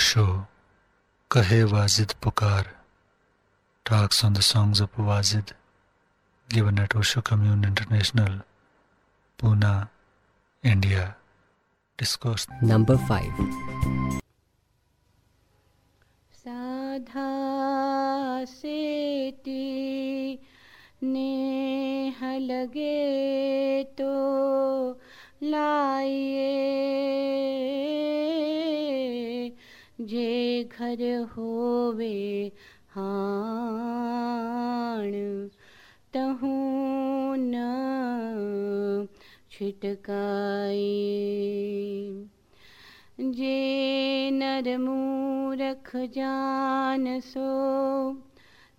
Osho, Kahe Wazid Pukar, talks on the songs of Wazid, given at Osho Commune International, Pune, India. Discourse number 5. साधा सेती नेह लगे तो लाइए जे घर होवे हाण, तहूँ न छिटकाई। जे नर मूरख जान सो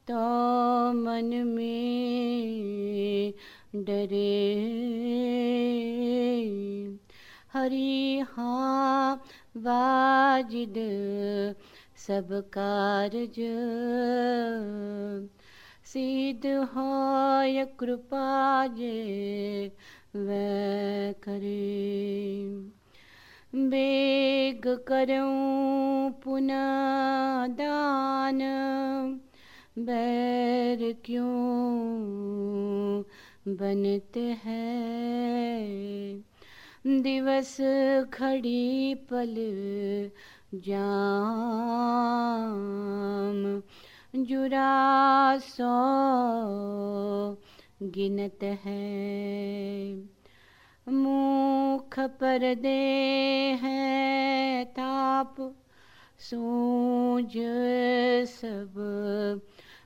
तो मन में डरे। हरि हाँ वाजिद, सब कारज। सिद्ध होय कृपा जे वै करे। बेग करूँ पुनः दान, बैर क्यों बनते हैं? दिवस खड़ी पल जाम। जुरा सो गिनत है। मुख पर दे है ताप, सूझ सब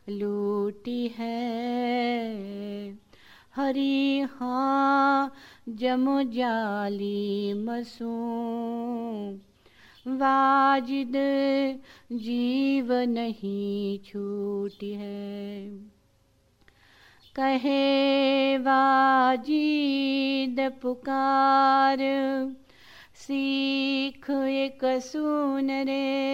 लूटी है। हरी हाँ जम जाली मसू। वाजिद जीव नहीं छूटी है। कहे वाजिद पुकार, सीख एक सुन रे।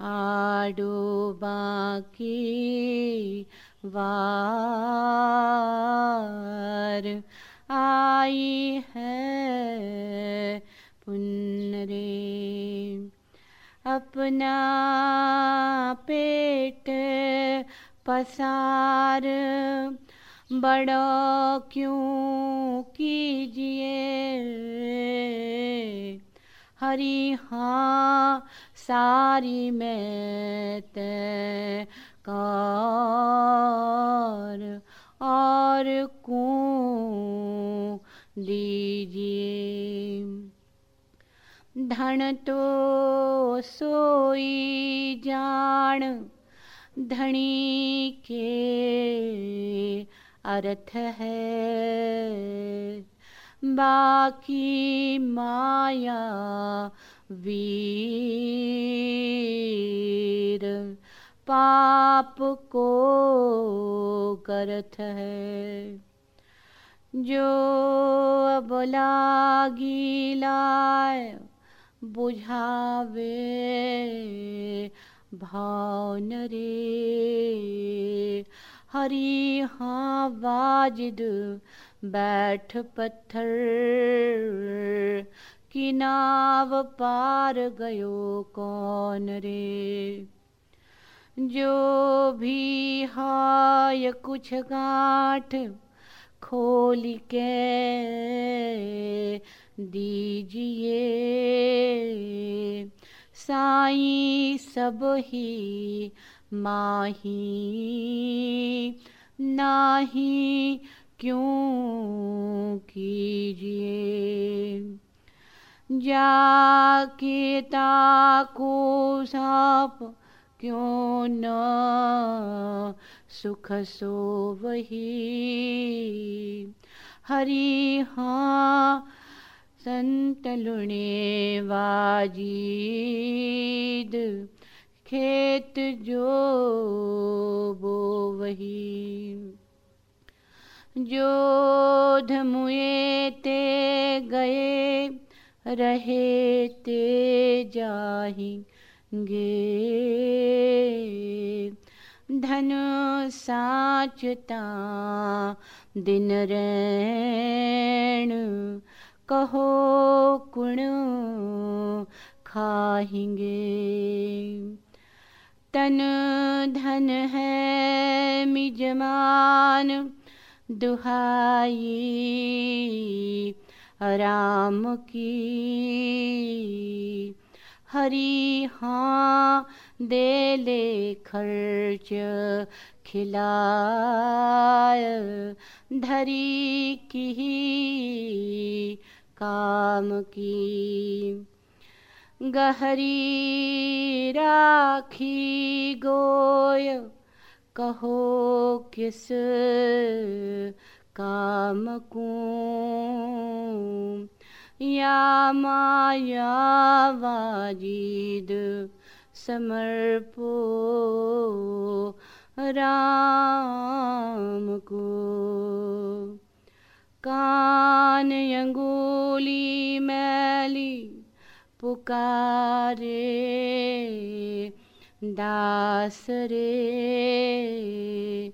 आडो बाकी वार आई है पुनरे। अपना पेट पसार बड़ा क्यों कीजिए? हरी हाँ सारी मैं कार और कूं दीजिए धन तो सोई जान, धनी के अर्थ है। बाकी माया वीर पाप को करत है। जो अब लागी बुझावे भाव रे। हरी हाँ वाजिद बैठ पत्थर, की नाव पार गयो कौन रे? जो भी हाय कुछ गांठ खोल के दीजिए। साई सब ही माही, नाही क्यों कीजिए? जाके ताको साप क्यों न सुख सो वही? हरि हाँ संत लुणे वाजीद खेत जो बो वही। जो धमुए ते गए, रहे ते जाही। गे धन साचता, दिन रैण कहो कुण खाएँगे। तन धन है मिजमान दुहाई राम की। हरी हाँ दे ले खर्च, खिलाय, धरी की काम की। गहरी राखी गोय, कहो किस काम को। या समर्पो राम को कान अंगुली मैली पुकारे, दास रे।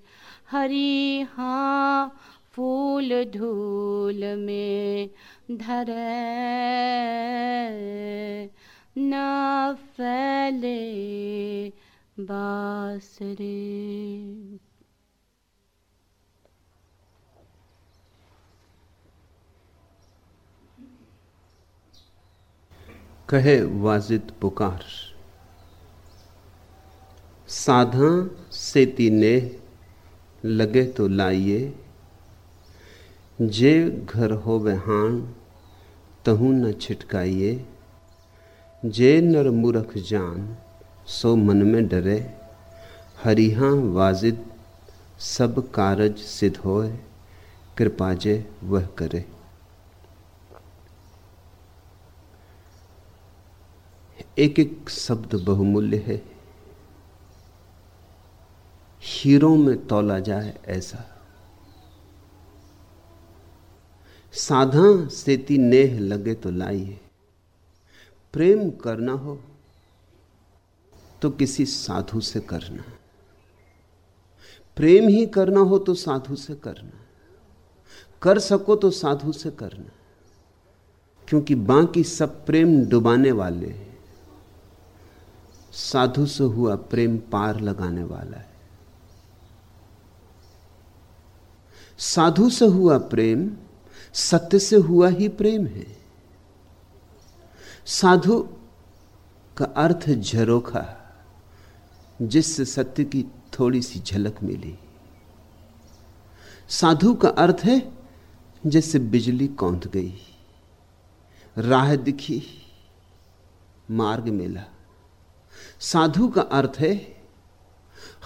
हरी हाँ फूल धूल में धरे न फैले बासरे। कहे वाजिद पुकार, साधा सेती ने लगे तो लाइए, जे घर हो हान तहु न छिटकाइए। जे नर मूर्ख जान, सो मन में डरे। हरिहा वाजिद, सब कारज सिद्ध होए। कृपा जे वह करे। एक एक शब्द बहुमूल्य है। हीरों में तोला जाए ऐसा। साधा सेती नेह लगे तो लाइए। प्रेम करना हो तो किसी साधु से करना। प्रेम ही करना हो तो साधु से करना। कर सको तो साधु से करना। क्योंकि बाकी सब प्रेम डुबाने वाले साधु से हुआ प्रेम पार लगाने वाला है। साधु से हुआ प्रेम सत्य से हुआ ही प्रेम है। साधु का अर्थ झरोखा जिससे सत्य की थोड़ी सी झलक मिली। साधु का अर्थ है, जैसे बिजली कौंध गई। राह दिखी, मार्ग मिला। साधु का अर्थ है,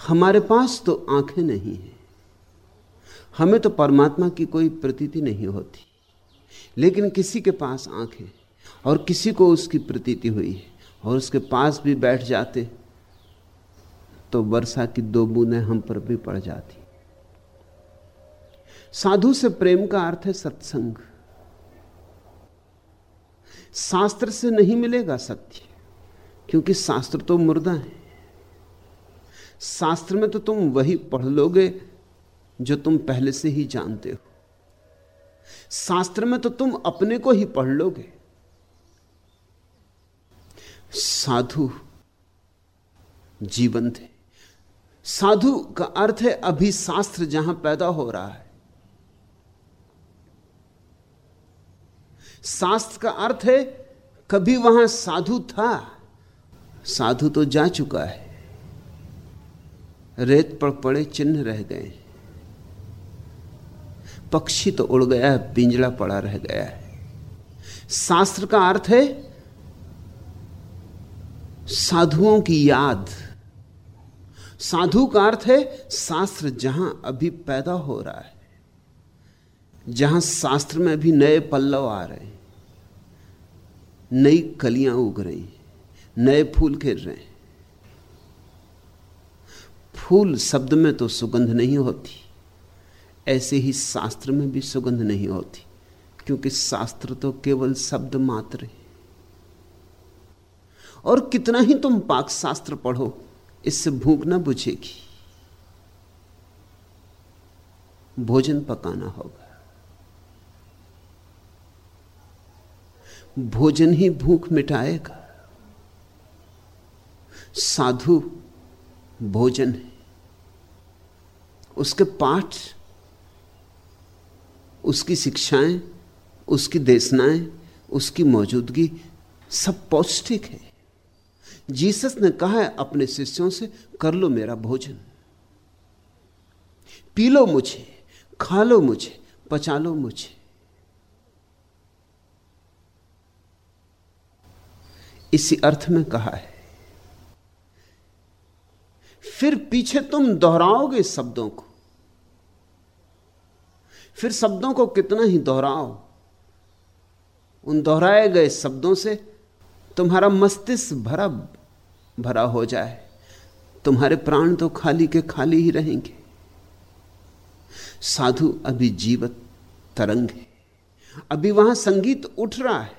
हमारे पास तो आँखें नहीं है। हमें तो परमात्मा की कोई प्रतीति नहीं होती। लेकिन किसी के पास आँखें और किसी को उसकी प्रतीति हुई है और उसके पास भी बैठ जाते तो वर्षा की दो बूंदें हम पर भी पड़ जाती। साधु से प्रेम का अर्थ है सत्संग। शास्त्र से नहीं मिलेगा सत्य, क्योंकि शास्त्र तो मुर्दा है। शास्त्र में तो तुम वही पढ़ लोगे जो तुम पहले से ही जानते हो। शास्त्र में तो तुम अपने को ही पढ़ लोगे। साधु जीवन थे साधु का अर्थ है अभी शास्त्र जहाँ पैदा हो रहा है। शास्त्र का अर्थ है कभी वहाँ साधु था, साधु तो जा चुका है। रेत पर पड़े चिन्ह रह गए। पक्षी तो उड़ गया है पिंजड़ा पड़ा रह गया है। शास्त्र का अर्थ है, साधुओं की याद। साधु का अर्थ है, शास्त्र जहाँ अभी पैदा हो रहा है, जहाँ शास्त्र में भी नए पल्लव आ रहे हैं, नई कलियाँ उग रही नए फूल खिल रहे हैं। फूल शब्द में तो सुगंध नहीं होती। ऐसे ही शास्त्र में भी सुगंध नहीं होती, क्योंकि शास्त्र तो केवल शब्द मात्र है। और कितना ही तुम पाक शास्त्र पढ़ो, इससे भूख ना बुझेगी। भोजन पकाना होगा। भोजन ही भूख मिटाएगा। साधु भोजन है। उसके पाठ उसकी शिक्षाएँ, उसकी देशनाएँ, उसकी मौजूदगी सब पौष्टिक है। जीसस ने कहा है, अपने शिष्यों से, कर लो मेरा भोजन। पी लो मुझे, खा लो मुझे, पचा लो मुझे। इसी अर्थ में कहा है, फिर पीछे तुम दोहराओगे शब्दों को। फिर शब्दों को कितना ही दोहराओ। उन दोहराए गए शब्दों से तुम्हारा मस्तिष्क भरा भरा हो जाए। तुम्हारे प्राण तो खाली के खाली ही रहेंगे। साधु अभी जीवत तरंग है। अभी वहाँ संगीत उठ रहा है।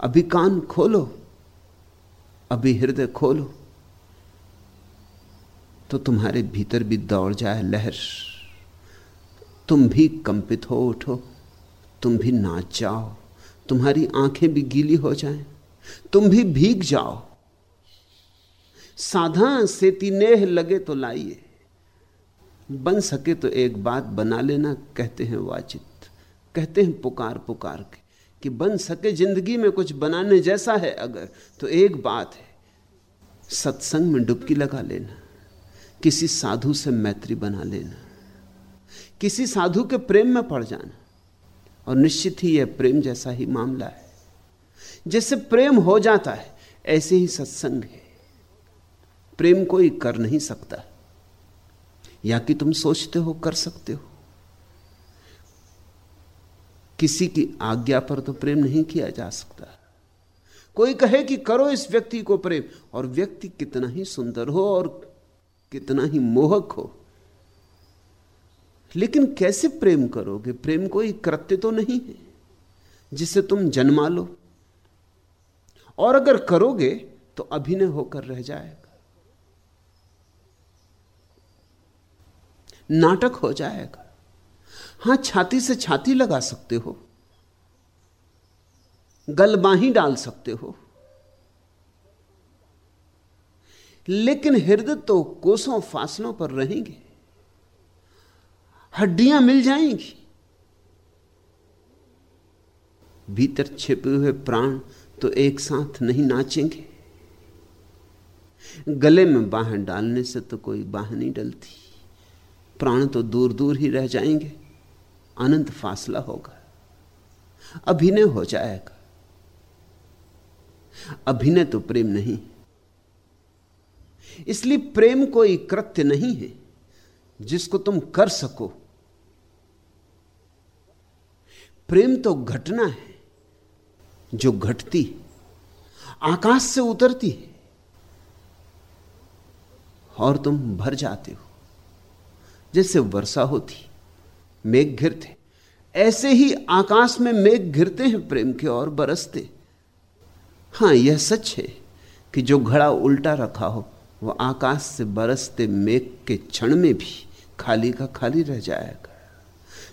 अभी कान खोलो, अभी हृदय खोलो तो तुम्हारे भीतर भी दौड़ जाए लहर। तुम भी कंपित हो उठो। तुम भी नाच जाओ। तुम्हारी आँखें भी गीली हो जाएँ, तुम भी भीग जाओ। साधा सेती नेह लगे तो लाइए। बन सके तो एक बात बना लेना कहते हैं वाचित। कहते हैं पुकार पुकार के कि बन सके ज़िंदगी में कुछ बनाने जैसा है अगर तो एक बात है सत्संग में डुबकी लगा लेना किसी साधु से मैत्री बना लेना। किसी साधु के प्रेम में पड़ जाना। और निश्चित ही यह प्रेम जैसा ही मामला है। जैसे प्रेम हो जाता है, ऐसे ही सत्संग है। प्रेम कोई कर नहीं सकता। या कि तुम सोचते हो, कर सकते हो। किसी की आज्ञा पर तो प्रेम नहीं किया जा सकता। कोई कहे कि करो इस व्यक्ति को प्रेम, और व्यक्ति कितना ही सुंदर हो और कितना ही मोहक हो लेकिन कैसे प्रेम करोगे? प्रेम कोई कृत्य तो नहीं है, जिसे तुम जन्मा लो। और अगर करोगे तो अभिनय होकर रह जाएगा। नाटक हो जाएगा। हाँ, छाती से छाती लगा सकते हो। गलबाही डाल सकते हो। लेकिन हृदय तो कोसों फासलों पर रहेंगे। हड्डियाँ मिल जाएँगी। भीतर छिपे हुए प्राण तो एक साथ नहीं नाचेंगे। गले में बाहें डालने से तो कोई बाह नहीं डलती। प्राण तो दूर दूर ही रह जाएँगे। अनंत फासला होगा। अभिनय हो जाएगा। अभिनय तो प्रेम नहीं। इसलिए प्रेम कोई कृत्य नहीं है। जिसको तुम कर सको प्रेम तो घटना है जो घटती आकाश से उतरती है, और तुम भर जाते हो। जैसे वर्षा होती, मेघ घिरते ऐसे ही आकाश में मेघ घिरते हैं, प्रेम के और बरसते। हाँ, यह सच है कि जो घड़ा उल्टा रखा हो वह आकाश से बरसते मेघ के क्षण में भी खाली का खाली रह जाएगा।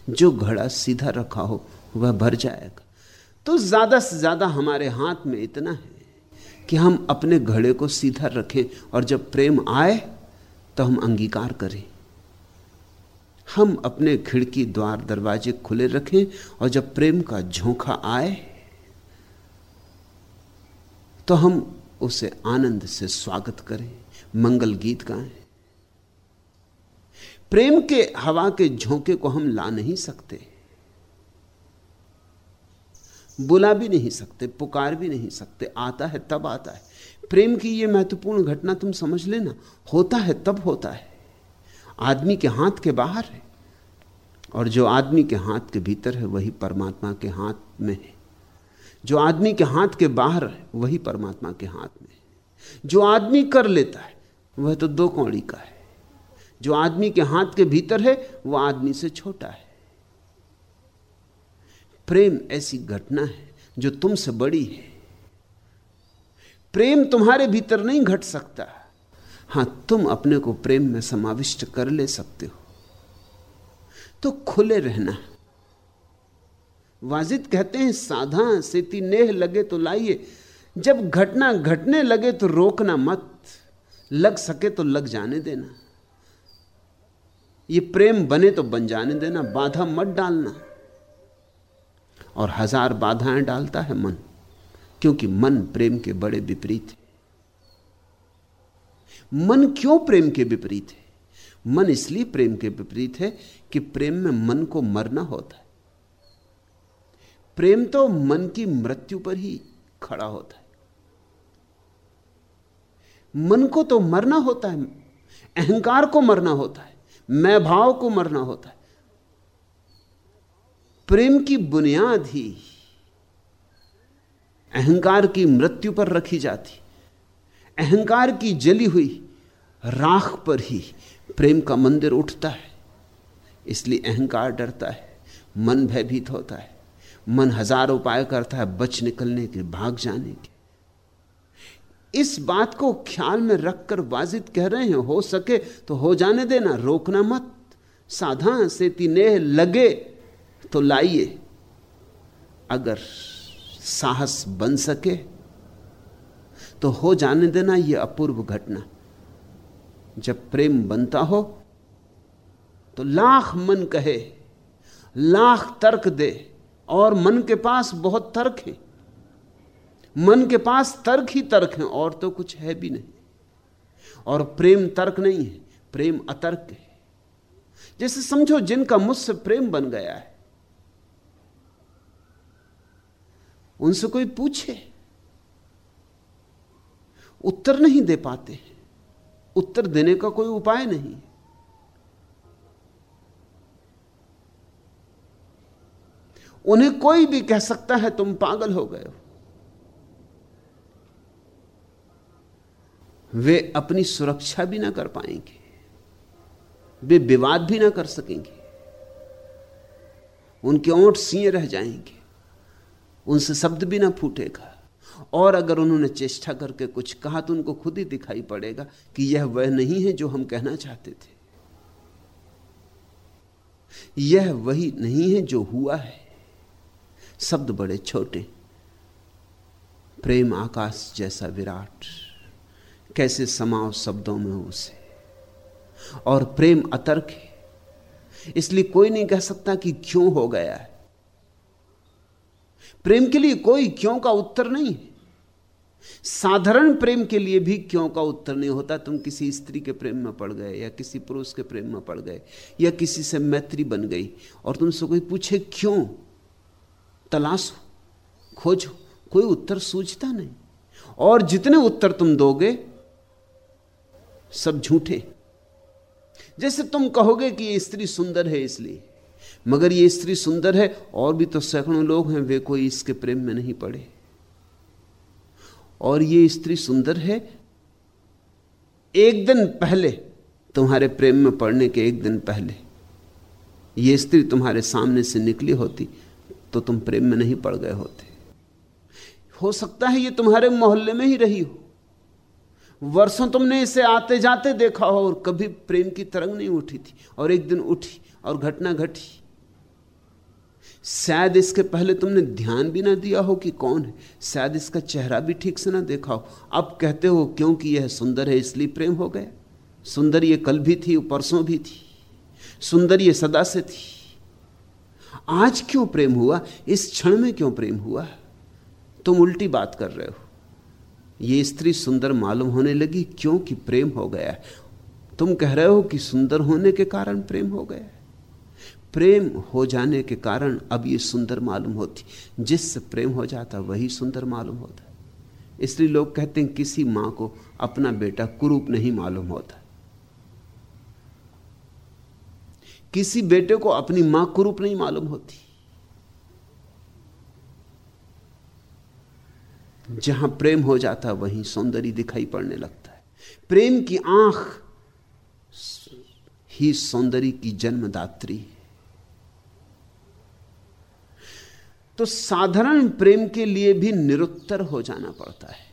जो घड़ा सीधा रखा हो वह भर जाएगा। तो ज़्यादा से ज़्यादा हमारे हाथ में इतना है कि हम अपने घड़े को सीधा रखें और जब प्रेम आए तो हम अंगीकार करें। हम अपने खिड़की, द्वार, दरवाजे खुले रखें और जब प्रेम का झोंका आए तो हम उसे आनंद से स्वागत करें, मंगल गीत गाएँ। प्रेम के, हवा के झोंके को हम ला नहीं सकते। बुला भी नहीं सकते, पुकार भी नहीं सकते, आता है तब आता है। प्रेम की यह महत्वपूर्ण घटना तुम समझ लेना, होता है तब होता है। आदमी के हाथ के बाहर है, और जो आदमी के हाथ के भीतर है, वही परमात्मा के हाथ में है। जो आदमी के हाथ के बाहर है, वही परमात्मा के हाथ में है। जो आदमी कर लेता है, वह तो दो कौड़ी का है। जो आदमी के हाथ के भीतर है, वह आदमी से छोटा है। प्रेम ऐसी घटना है जो तुमसे बड़ी है। प्रेम तुम्हारे भीतर नहीं घट सकता। हाँ, तुम अपने को प्रेम में समाविष्ट कर ले सकते हो। तो खुले रहना। वाजिद कहते हैं, साधा सेती नेह लगे तो लाइए। जब घटना घटने लगे तो रोकना मत। लग सके तो लग जाने देना। ये प्रेम बने तो बन जाने देना। बाधा मत डालना। और हज़ार बाधाएँ डालता है मन, क्योंकि मन प्रेम के बड़े विपरीत है। मन क्यों प्रेम के विपरीत है? मन इसलिए प्रेम के विपरीत है कि प्रेम में मन को मरना होता है। प्रेम तो मन की मृत्यु पर ही खड़ा होता है। मन को तो मरना होता है, अहंकार को मरना होता है, मैं भाव को मरना होता है। प्रेम की बुनियाद ही अहंकार की मृत्यु पर रखी जाती। अहंकार की जली हुई राख पर ही प्रेम का मंदिर उठता है। इसलिए अहंकार डरता है, मन भयभीत होता है। मन हज़ार उपाय करता है बच निकलने के, भाग जाने के। इस बात को ख्याल में रखकर वाजिद कह रहे हैं, हो सके तो हो जाने देना, रोकना मत। साधा से तिनेह लगे। तो लाइए। अगर साहस बन सके तो हो जाने देना यह अपूर्व घटना। जब प्रेम बनता हो तो लाख मन कहे, लाख तर्क दे, और मन के पास बहुत तर्क है। मन के पास तर्क ही तर्क है, और तो कुछ है भी नहीं। और प्रेम तर्क नहीं है, प्रेम अतर्क है। जैसे समझो जिनका मुझसे प्रेम बन गया है उनसे कोई पूछे। उत्तर नहीं दे पाते उत्तर देने का कोई उपाय नहीं। उन्हें कोई भी कह सकता है, तुम पागल हो गए हो। वे अपनी सुरक्षा भी ना कर पाएँगे। वे विवाद भी ना कर सकेंगे। उनके ओंठ सीए रह जाएँगे। उनसे शब्द भी ना फूटेगा। और अगर उन्होंने चेष्टा करके कुछ कहा तो उनको खुद ही दिखाई पड़ेगा कि यह वह नहीं है जो हम कहना चाहते थे। यह वही नहीं है जो हुआ है। शब्द बड़े छोटे, प्रेम आकाश जैसा विराट, कैसे समाओ शब्दों में उसे। और प्रेम अतर्क है, इसलिए कोई नहीं कह सकता कि क्यों हो गया है। प्रेम के लिए कोई क्यों का उत्तर नहीं? है साधारण प्रेम के लिए भी क्यों का उत्तर नहीं होता? तुम किसी स्त्री के प्रेम में पड़ गए, या किसी पुरुष के प्रेम में पड़ गए, या किसी से मैत्री बन गई, और तुमसे कोई पूछे क्यों? तलाशो खोजो कोई उत्तर सूझता नहीं। और जितने उत्तर तुम दोगे, सब झूठे। जैसे तुम कहोगे कि स्त्री सुंदर है इसलिए। मगर ये स्त्री सुंदर है, और भी तो सैकड़ों लोग हैं, वे कोई इसके प्रेम में नहीं पड़े। और ये स्त्री सुंदर है, एक दिन पहले तुम्हारे प्रेम में पड़ने के एक दिन पहले। ये स्त्री तुम्हारे सामने से निकली होती तो तुम प्रेम में नहीं पड़ गए होते। हो सकता है ये तुम्हारे मोहल्ले में ही रही हो। वर्षों तुमने इसे आते जाते देखा हो, और कभी प्रेम की तरंग नहीं उठी थी, और एक दिन उठी, और घटना घटी। शायद इसके पहले तुमने ध्यान भी ना दिया हो कि कौन है। शायद इसका चेहरा भी ठीक से ना देखा हो। अब कहते हो, क्योंकि यह सुंदर है, इसलिए प्रेम हो गया। सुंदर ये कल भी थी, परसों भी थी। सुंदर ये सदा से थी। आज क्यों प्रेम हुआ? इस क्षण में क्यों प्रेम हुआ? तुम उल्टी बात कर रहे हो। ये स्त्री सुंदर मालूम होने लगी, क्योंकि प्रेम हो गया तुम कह रहे हो कि सुंदर होने के कारण प्रेम हो गया प्रेम हो जाने के कारण अब ये सुंदर मालूम होती। जिससे प्रेम हो जाता, वही सुंदर मालूम होता। इसलिए लोग कहते हैं, किसी माँ को अपना बेटा कुरूप नहीं मालूम होता। किसी बेटे को अपनी माँ कुरूप नहीं मालूम होती। जहाँ प्रेम हो जाता, वहीं सौंदर्य दिखाई पड़ने लगता है। प्रेम की आँख ही सौंदर्य की जन्मदात्री है। तो साधारण प्रेम के लिए भी निरुत्तर हो जाना पड़ता है।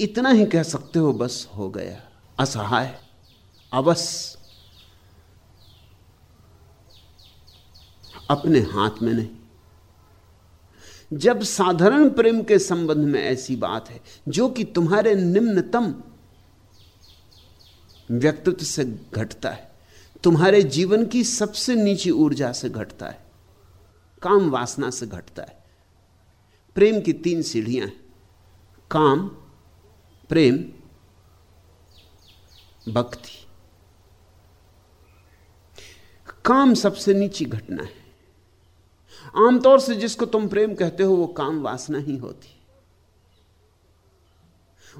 इतना ही कह सकते हो, बस हो गया। असहाय, अवस। अपने हाथ में नहीं। जब साधारण प्रेम के संबंध में ऐसी बात है, जो कि तुम्हारे निम्नतम व्यक्तित्व से घटता है, तुम्हारे जीवन की सबसे नीची ऊर्जा से घटता है काम वासना से घटता है। प्रेम की तीन सीढ़ियाँ हैं। काम, प्रेम, भक्ति। काम सबसे नीची घटना है। आमतौर से जिसको तुम प्रेम कहते हो, वो काम वासना ही होती।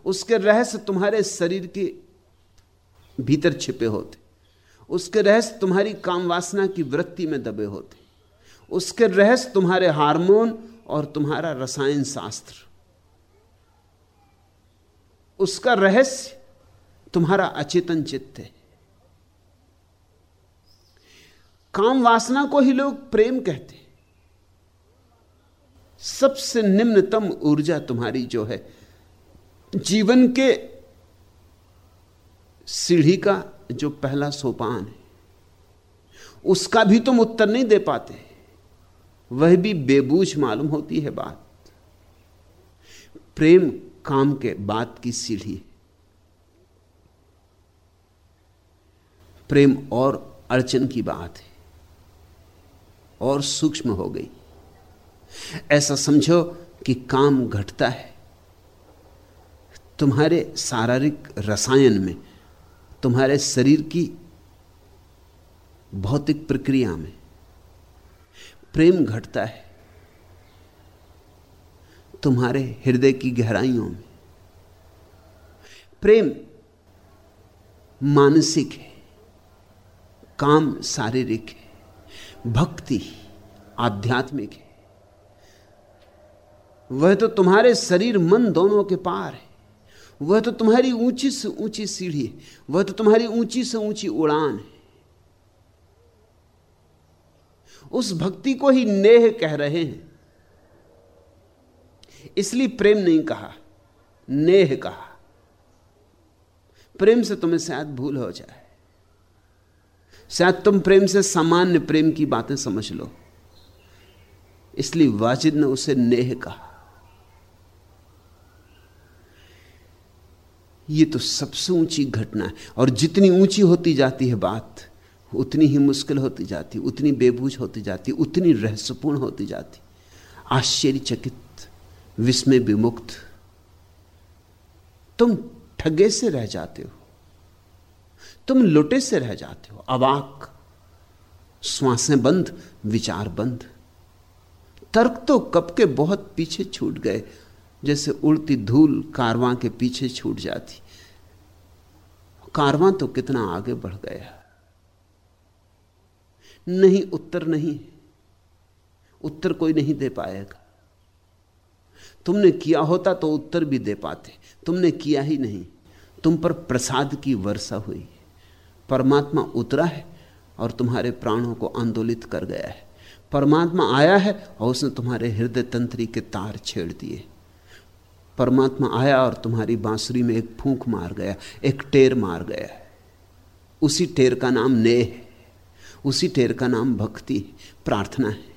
उसके रहस्य तुम्हारे शरीर के भीतर छिपे होते। उसके रहस्य तुम्हारी काम वासना की वृत्ति में दबे होते। उसके रहस्य तुम्हारे हार्मोन और तुम्हारा रसायन शास्त्र। उसका रहस्य तुम्हारा अचेतन चित्त है। काम वासना को ही लोग प्रेम कहते सबसे निम्नतम ऊर्जा तुम्हारी जो है, जीवन के सीढ़ी का जो पहला सोपान है, उसका भी तुम उत्तर नहीं दे पाते। वह भी बेबूझ मालूम होती है बात। प्रेम काम के बात की सीढ़ी प्रेम और अड़चन की बात है। और सूक्ष्म हो गई। ऐसा समझो कि काम घटता है। तुम्हारे शारीरिक रसायन में, तुम्हारे शरीर की भौतिक प्रक्रिया में प्रेम घटता है तुम्हारे हृदय की गहराइयों में। प्रेम मानसिक है, काम शारीरिक है, भक्ति आध्यात्मिक है। वह तो तुम्हारे शरीर मन दोनों के पार है। वह तो तुम्हारी ऊँची से ऊँची सीढ़ी है। वह तो तुम्हारी ऊँची से ऊँची उड़ान है। उस भक्ति को ही नेह कह रहे हैं। इसलिए प्रेम नहीं कहा, नेह कहा। प्रेम से तुम्हें शायद भूल हो जाए। शायद तुम प्रेम से सामान्य प्रेम की बातें समझ लो। इसलिए वाजिद ने उसे नेह कहा। यह तो सबसे ऊँची घटना है और जितनी ऊँची होती जाती है बात उतनी ही मुश्किल होती जाती, उतनी बेबूझ होती जाती, उतनी रहस्यपूर्ण होती जाती। आश्चर्यचकित, विस्मय विमुक्त, तुम ठगे से रह जाते हो, तुम लुटे से रह जाते हो, अवाक, श्वासें बंद, विचार बंद। तर्क तो कब के बहुत पीछे छूट गए, जैसे उड़ती धूल कारवां के पीछे छूट जाती। कारवां तो कितना आगे बढ़ गया। नहीं, उत्तर नहीं उत्तर कोई नहीं दे पाएगा। तुमने किया होता तो उत्तर भी दे पाते, तुमने किया ही नहीं। तुम पर प्रसाद की वर्षा हुई। परमात्मा उतरा है और तुम्हारे प्राणों को आंदोलित कर गया है। परमात्मा आया है और उसने तुम्हारे हृदय तंत्री के तार छेड़ दिए। परमात्मा आया और तुम्हारी बांसुरी में एक फूंक मार गया, एक टेर मार गया। उसी टेर का नाम नेह है। उसी टेर का नाम भक्ति प्रार्थना है।